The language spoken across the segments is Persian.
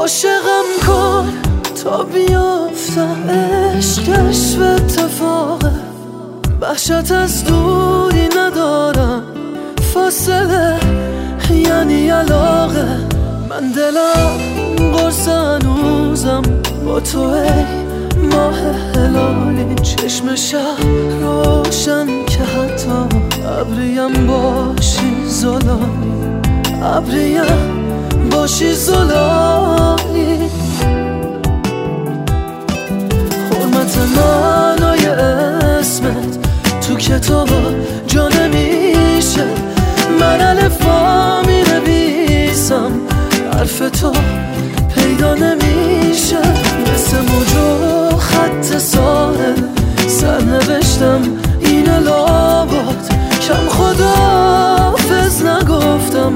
عاشقم کن تا بیافتم عشقش و اتفاقه بحشت از دوری ندارم. فاصله یعنی علاقه. من دلم قرص هنوزم. با تو ای ماه هلالی چشم شب روشن که حتی ابریم باشی زلالی ابریم باشی زلالی حرمت معنای اسمت تو کتاب جا نمیشه. من الفا می نویسم حرف تو پیدا نمیشه. مثل موجو خط ساحل سر نوشتم این لابد کم خدا فز نگفتم.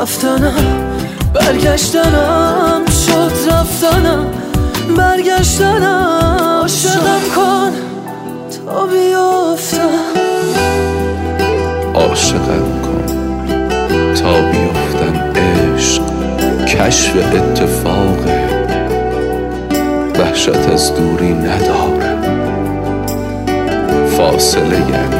رفتنم برگشتنم شد. عاشقم کن. تا بیفتن عشق کشف اتفاقه وحشت از دوری نداره فاصله یعنی